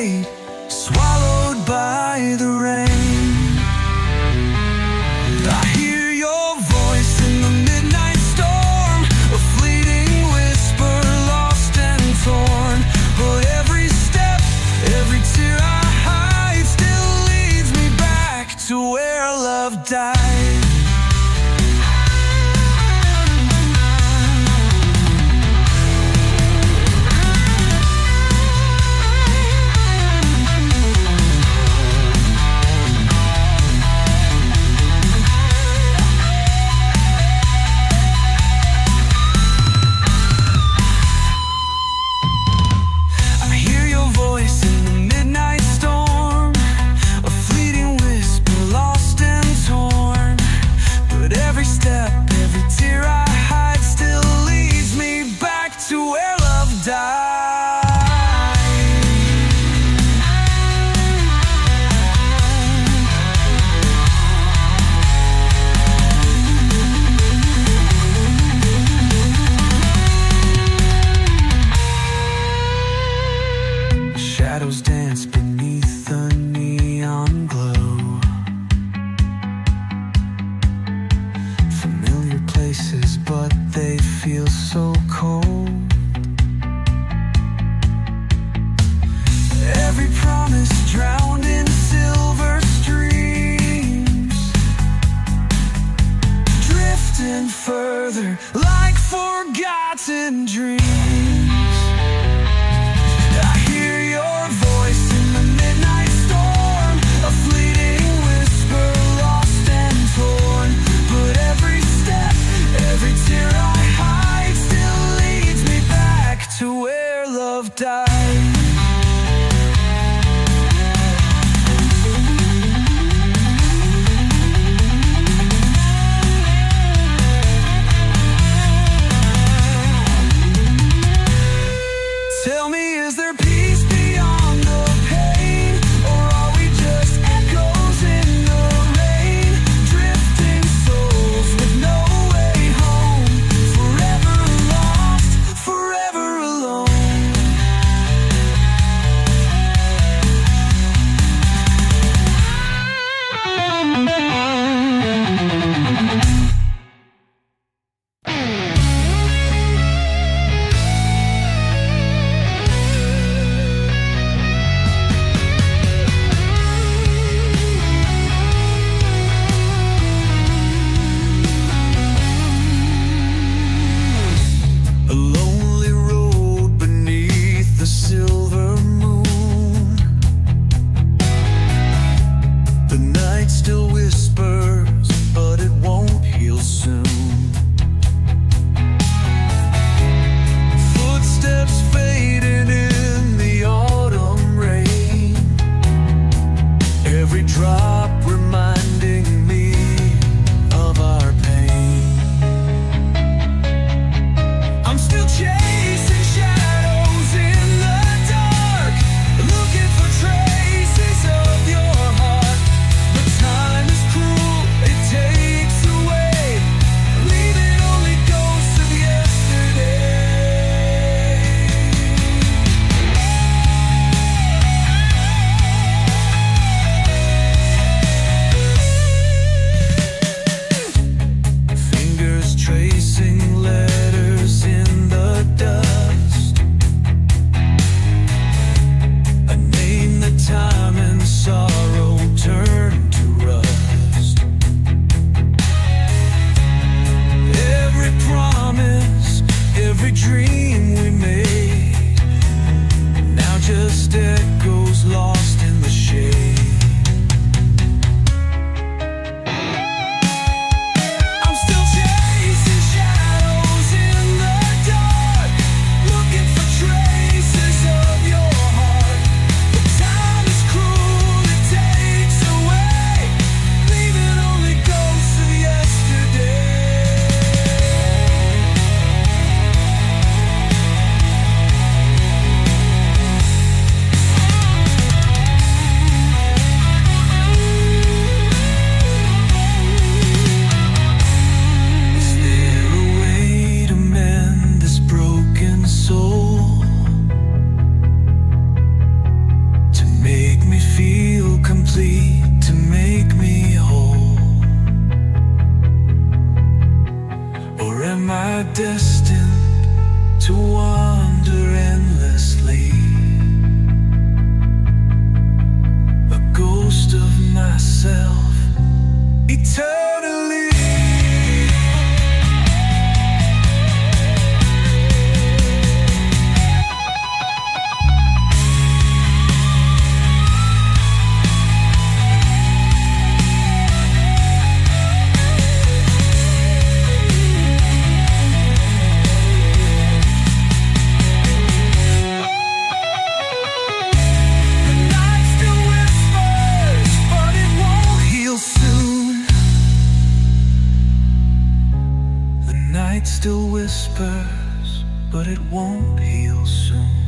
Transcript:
afraid beneath the neon glow. Familiar places, but they feel so cold. Every promise drowned in silver streams, drifting further like forgotten dreams. doctor facing. to make me whole? Or am I destined to wander endlessly? A ghost of myself. night still whispers, but it won't heal soon.